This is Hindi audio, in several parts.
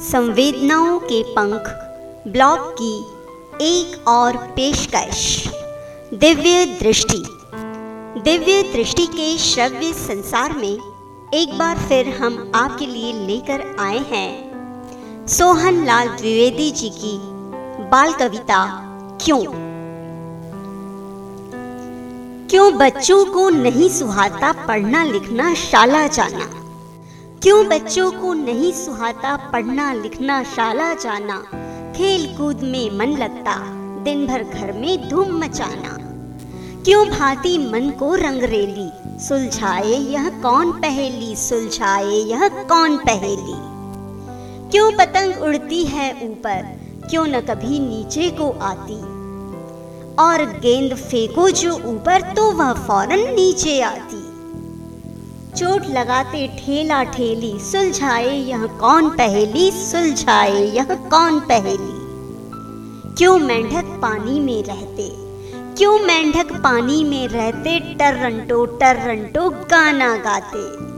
संवेदनाओं के पंख, ब्लॉग की एक और पेशकश। दिव्य दृष्टि। दिव्य दृष्टि के श्रव्य संसार में एक बार फिर हम आपके लिए लेकर आए हैं। सोहन लाल द्विवेदी जी की बाल कविता क्यों? क्यों बच्चों को नहीं सुहाता पढ़ना लिखना, शाला जाना? क्यों बच्चों को नहीं सुहाता पढ़ना, लिखना, शाला जाना? खेल कूद में मन लगता दिन भर घर में धूम मचाना। क्यों भाती मन को रंगरेली? सुलझाए यह कौन पहेली? सुलझाए यह कौन पहेली? क्यों पतंग उड़ती है ऊपर? क्यों न कभी नीचे को आती? और गेंद फेंको जो ऊपर तो वह फ़ौरन नीचे आती। चोट लगाते ठेला ठेली, सुलझाए यह कौन पहेली, सुलझाए यह कौन पहेली? क्यों मेंढक पानी में रहते? क्यों मेंढक पानी में रहते टर्रंटो टर्रंटो गाना गाते?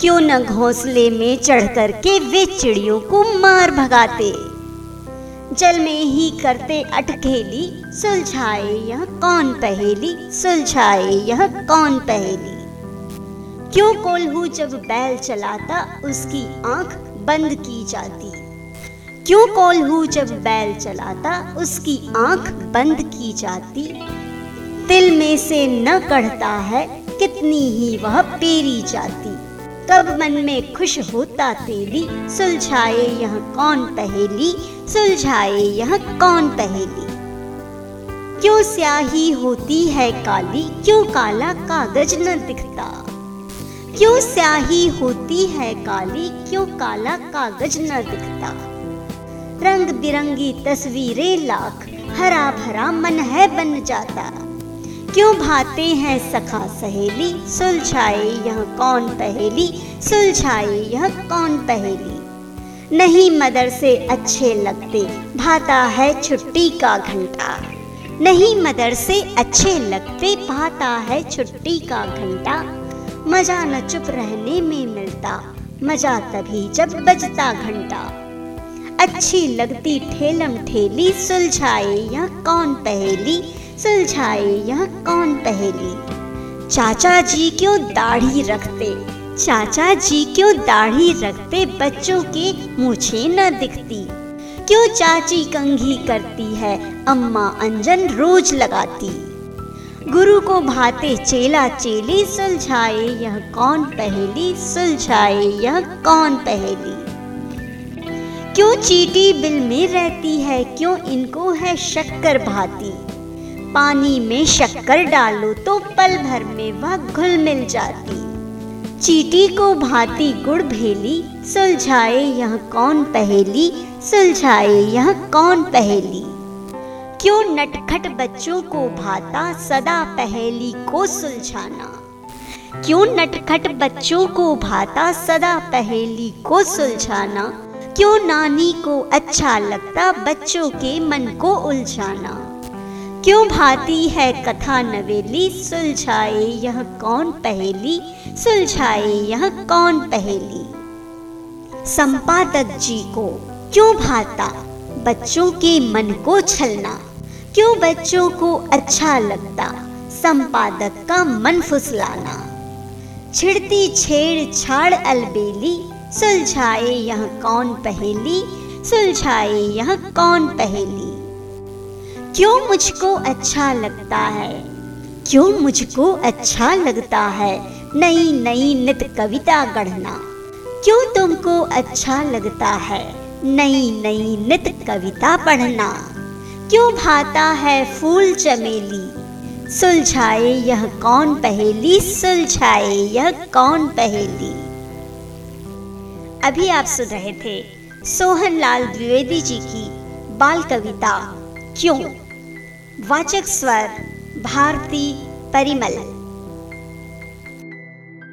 क्यों न घोंसले में चढ़ कर के वे चिड़ियों को मार भगाते? जल में ही करते अटखेली, सुलझाए यह कौन पहेली, सुलझाए यह कौन पहेली? क्यों कोल्हू जब बैल चलाता, उसकी आँख बंद की जाती? क्यों कोल्हू जब बैल चलाता, उसकी आँख बंद की जाती? दिल में से न कढ़ता है, कितनी ही वह पेरी जाती। कब मन में खुश होता तेली सुलझाए यह कौन पहेली? सुलझाए यह कौन पहेली? क्यों स्याही होती है काली, क्यों काला कागज़ न दिखता? क्यों स्याही होती है काली? क्यों काला कागज़ न दिखता? रंग बिरंगी तस्वीरें लाख, हरा भरा मन है बन जाता। क्यों भाते हैं सखा सहेली? सुलझाए यह कौन पहेली? सुलझाए यह कौन पहेली? नहीं मदरसे अच्छे लगते, भाता है छुट्टी का घंटा। नहीं मदरसे अच्छे लगते, भाता है छुट्टी का घंटा। मज़ा न चुप रहने में मिलता, मज़ा तभी जब बजता घंटा। अच्छी लगती ठेलम ठेली, सुलझाए यह कौन पहेली, सुलझाए यह कौन पहेली? चाचा जी क्यों दाढ़ी रखते, चाचा जी क्यों दाढ़ी रखते बच्चों के मुझे न दिखती? क्यों चाची कंघी करती है, अम्मा अंजन रोज लगाती? गुरु को भाते चेला चेली सुलझाए, यह कौन पहेली? सुलझाए, यह कौन पहेली? क्यों चीटी बिल में रहती है? क्यों इनको है शक्कर भाती? पानी में शक्कर डालो तो पल भर में वह घुल मिल जाती। चीटी को भाती गुड़ भेली, सुलझाए, यह कौन पहेली? सुलझाए, यह कौन पहेली? क्यों नटखट बच्चों को भाता सदा पहेली को सुलझाना? क्यों नटखट बच्चों को भाता सदा पहेली को सुलझाना? क्यों नानी को अच्छा लगता बच्चों के मन को उलझाना? क्यों भाती है कथा नवेली, सुलझाए यह कौन पहेली? सुलझाए यह कौन पहेली? संपादक जी को क्यों भाता बच्चों के मन को छलना? क्यों बच्चों को अच्छा लगता? संपादक का मन फुसलाना। छिड़ती छेड़ छाड़ अलबेली, सुलझाए यह कौन पहेली? सुलझाए यह कौन पहेली? क्यों मुझको अच्छा लगता है? क्यों मुझको अच्छा लगता है? नई नई नित कविता गढ़ना। क्यों तुमको अच्छा लगता है? नई नई नित कविता पढ़ना। क्यों भाता है फूल चमेली? सुलझाए यह कौन पहेली? सुलझाए यह कौन पहेली? अभी आप सुन रहे थे सोहन लाल द्विवेदी जी की बाल कविता, क्यों? वाचक स्वर, भारती परिमल।